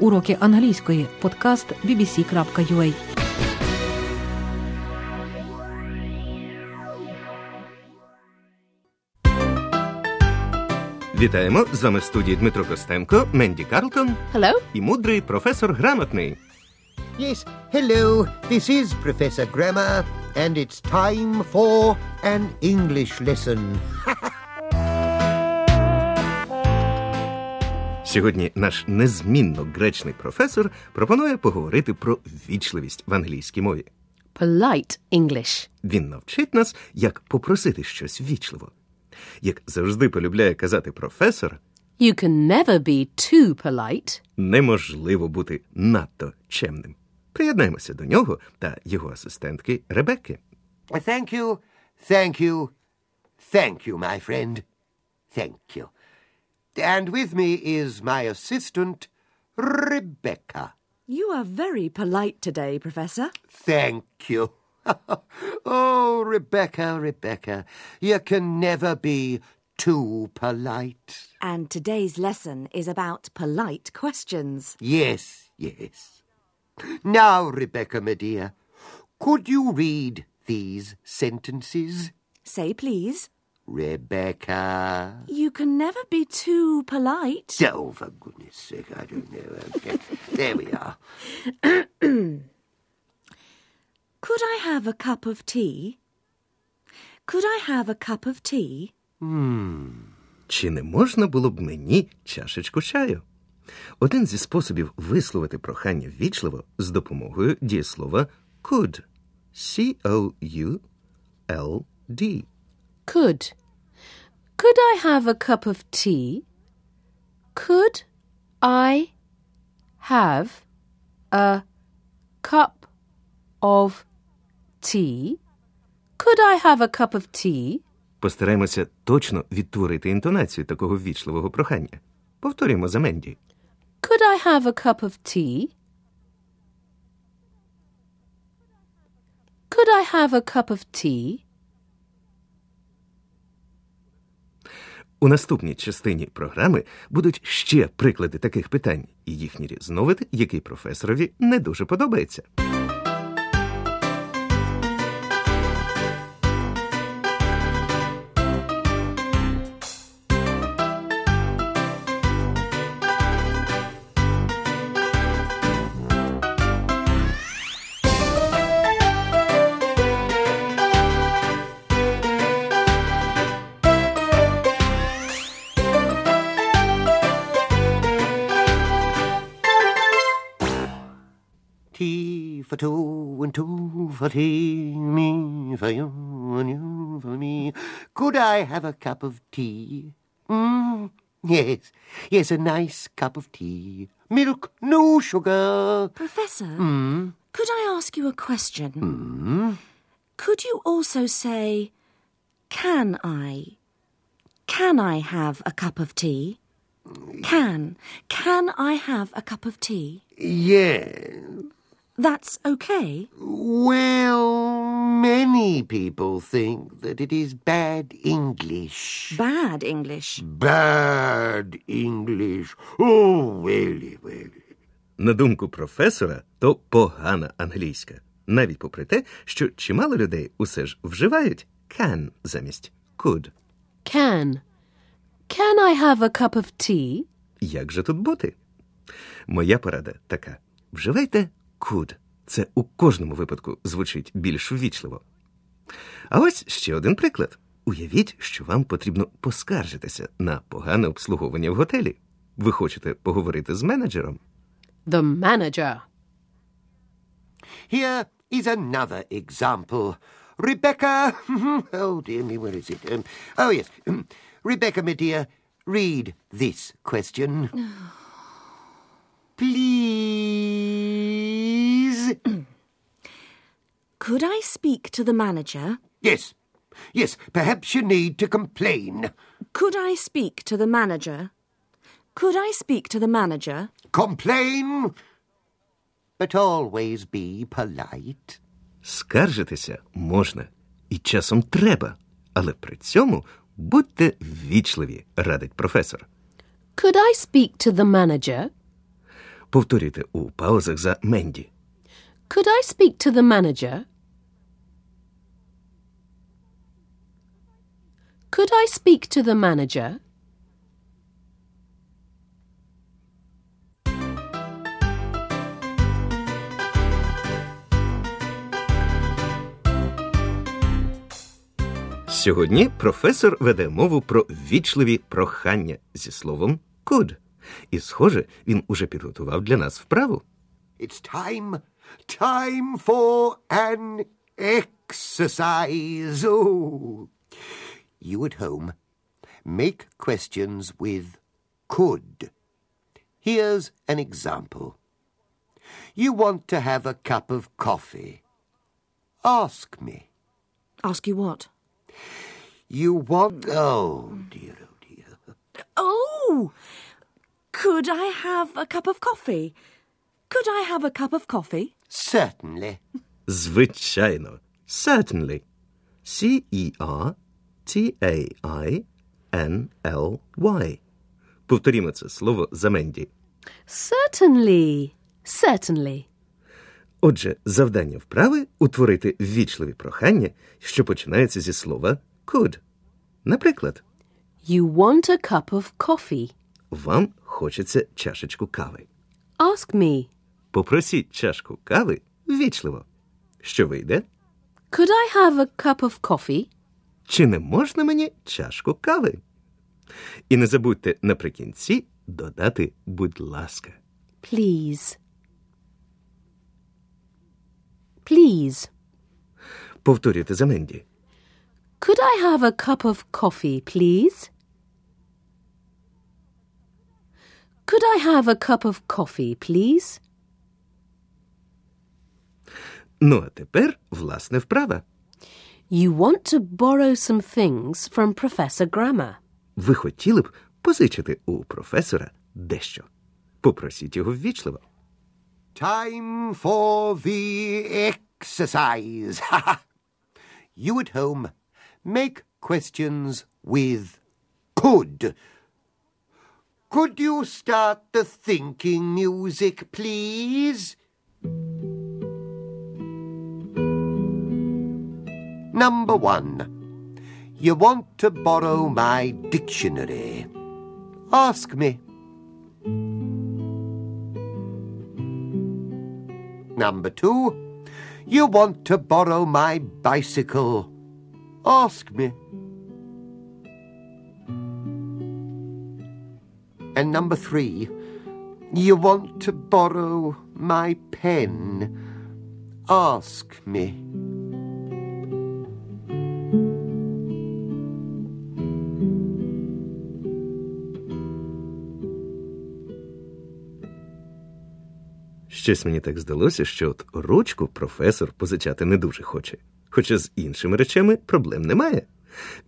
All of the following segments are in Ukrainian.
Уроки англійської. Подкаст bbc.ua Вітаємо з вами в студії Дмитро Костенко, Менді Карлтон Hello? і мудрий професор грамотний. Yes, hello, this is Professor Grammar, and it's time for an English lesson. Сьогодні наш незмінно гречний професор пропонує поговорити про ввічливість в англійській мові. Polite English. Він навчить нас, як попросити щось ввічливо. Як завжди полюбляє казати професор, You can never be too polite. неможливо бути надто чемним. Приєднаємося до нього та його асистентки Ребекки. Thank you, thank you, thank you, my friend. Thank you. And with me is my assistant, Rebecca. You are very polite today, Professor. Thank you. oh, Rebecca, Rebecca, you can never be too polite. And today's lesson is about polite questions. Yes, yes. Now, Rebecca, my dear, could you read these sentences? Say please. Rebecca. You can never be too polite. Oh, for goodness sake, I don't know. Okay. there we are. Could I have a cup of tea? Could I have a cup of tea? Чи не можна було б мені чашечку чаю? Один зі способів висловити прохання ввічливо з допомогою дієслова could. C-O-U-L-D. Could. Could I have a cup of tea? Could I have a cup of tea? Could I have a cup of tea? Постараємося точно відтворити інтонацію такого ввічливого прохання. Повторюємо за Менді. Could I have a cup of tea? Could I have a cup of tea? У наступній частині програми будуть ще приклади таких питань і їхні різновид, який професорові не дуже подобається. For two and two for tea, me for you and you for me. Could I have a cup of tea? Mm, yes, yes, a nice cup of tea. Milk, no sugar. Professor, could I ask you a question? Could you also say, Can I? Can I have a cup of tea? Can. Can I have a cup of tea? Yes. That's okay. Well, many people think that it is bad English. Bad English. Bad English. Oh, really, really. На думку професора, то погана англійська, навіть попри те, що чимало людей усе ж вживають can замість could. Can. Can I have a cup of tea? Як же тут бути? Моя порада така: вживайте could. Це у кожному випадку звучить більш ввічливо. А ось ще один приклад. Уявіть, що вам потрібно поскаржитися на погане обслуговування в готелі. Ви хочете поговорити з менеджером? The manager. Here is another example. Rebecca. oh, dear me, where is it? Um, oh, yes. Rebecca, my dear, read this question. Please. Could I speak to the manager? yes. Yes, perhaps you need to complain. Could I speak to the manager? Could I speak to the manager? Complain. But always be polite. Скаржитися можна і часом треба, але при цьому будьте ввічливі, радить професор. Could I speak to the manager? Повторюйте у паузах за Менді. Could I speak to the manager? Could I speak to the manager? Сьогодні професор веде мову про ввічливі прохання зі словом could. І, схоже, він уже підготував для нас вправу. It's time, time for an exercise. Oh. You at home, make questions with could. Here's an example. You want to have a cup of coffee. Ask me. Ask you what? You want. Oh, dear, oh, dear. Oh! Could I have a cup of coffee? Could I have a cup of coffee? Certainly. Звичайно. Certainly. C-E-R-T-A-I-N-L-Y. Повторімо це слово за Менді. Certainly. Certainly. Отже, завдання вправи утворити ввічливі прохання, що починаються зі слова could. Наприклад, You want a cup of coffee. Вам хочеться чашечку кави. Ask me. Попросіть чашку кави ввічливо. Що вийде? Could I have a cup of coffee? Чи не можна мені чашку кави? І не забудьте наприкінці додати будь ласка. Please. Please. Повторюйте за Менді. Could I have a cup of coffee, please? Could I have a cup of coffee, please? Ну, а тепер власне вправа. You want to borrow some things from Professor Grammar. Ви хотіли б позичити у професора дещо. Попросіть його ввічливо. Time for the exercise. you at home, make questions with could. Could you start the thinking music, please? Number one. You want to borrow my dictionary. Ask me. Number two, you want to borrow my bicycle. Ask me. And number three, you want to borrow my pen. Ask me. Щось мені так здалося, що от ручку професор позичати не дуже хоче. Хоча з іншими речами проблем немає.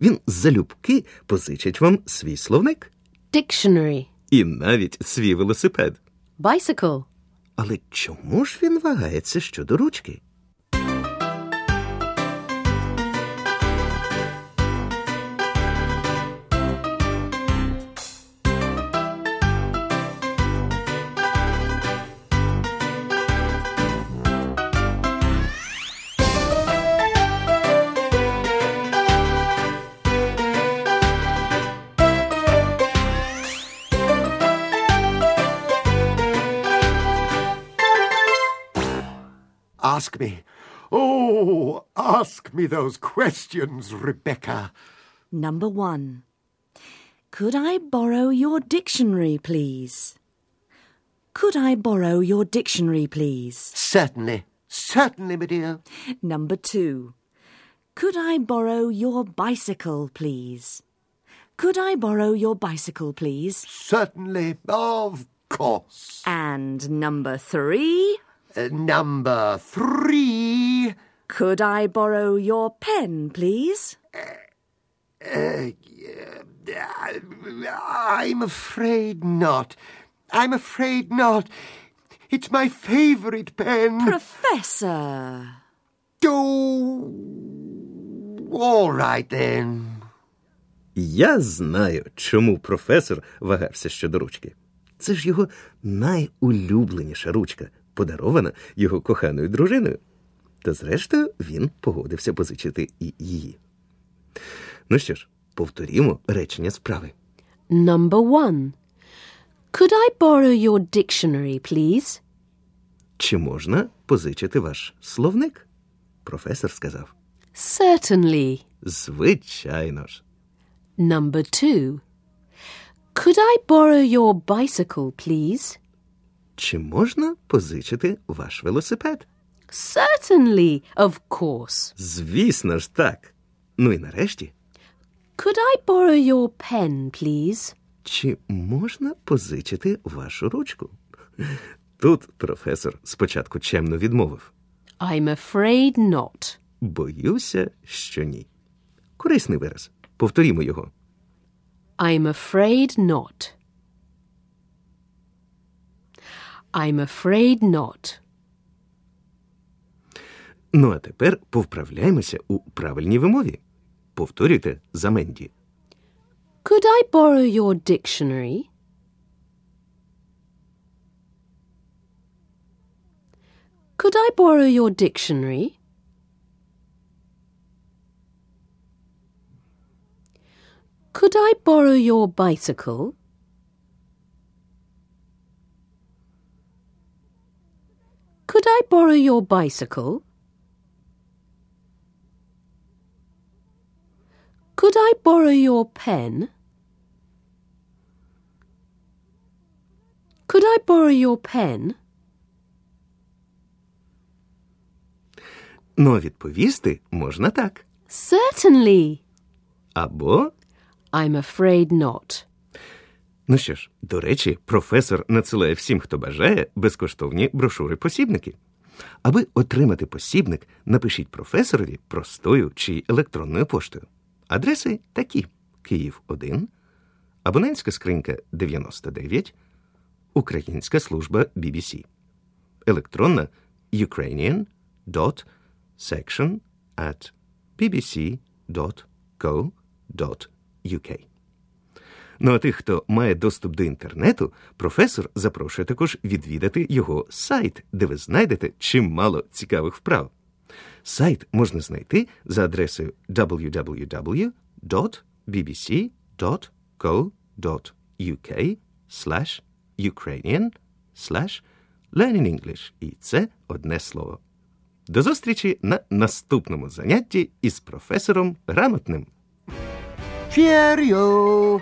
Він залюбки позичить вам свій словник Dictionary. І навіть свій велосипед. Bicycle. Але чому ж він вагається щодо ручки? Ask me. Oh, ask me those questions, Rebecca. Number one. Could I borrow your dictionary, please? Could I borrow your dictionary, please? Certainly. Certainly, my dear. Number two. Could I borrow your bicycle, please? Could I borrow your bicycle, please? Certainly. Of course. And number three. Uh, number three. Could I borrow your pen, please? Uh, I'm afraid not. I'm afraid not. It's my favorite pen. Professor. oh, all right then. Я знаю, чому професор вагався щодо ручки. Це ж його найулюбленіша ручка, подарована його коханою дружиною. Та зрештою він погодився позичити і її. Ну що ж, повторімо речення справи. Number one. Could I borrow your dictionary, please? Чи можна позичити ваш словник? Професор сказав. Certainly. Звичайно ж. Number two. Could I borrow your bicycle, please? Чи можна позичити ваш велосипед? Certainly, of course. Звісно ж так. Ну і нарешті, Could I borrow your pen, please? чи можна позичити вашу ручку? Тут професор спочатку чемно відмовив. I'm afraid not. Боюся, що ні. Корисний вираз. Повторімо його. I'm afraid not. I'm afraid not. Ну а тепер повправляємося у правильній вимові. Повторюйте за Менді. Could I borrow your dictionary? Could I borrow your dictionary? Could I borrow your bicycle? Could I borrow your bicycle? Could I borrow your pen? Could I borrow your pen? Ну а відповісти можна так. Certainly. Або. I'm afraid not. Ну що ж, до речі, професор надсилає всім, хто бажає, безкоштовні брошури-посібники. Аби отримати посібник, напишіть професорові простою чи електронною поштою. Адреси такі: Київ 1, абонентська скринька 99, Українська служба BBC. Електронна ukrainian.section at bbc.co.uk. Ну а тих, хто має доступ до інтернету, професор запрошує також відвідати його сайт, де ви знайдете чимало цікавих вправ. Сайт можна знайти за адресою www.bbc.co.uk Ukrainian Learning English. І це одне слово. До зустрічі на наступному занятті із професором Грамотним. Cheerio!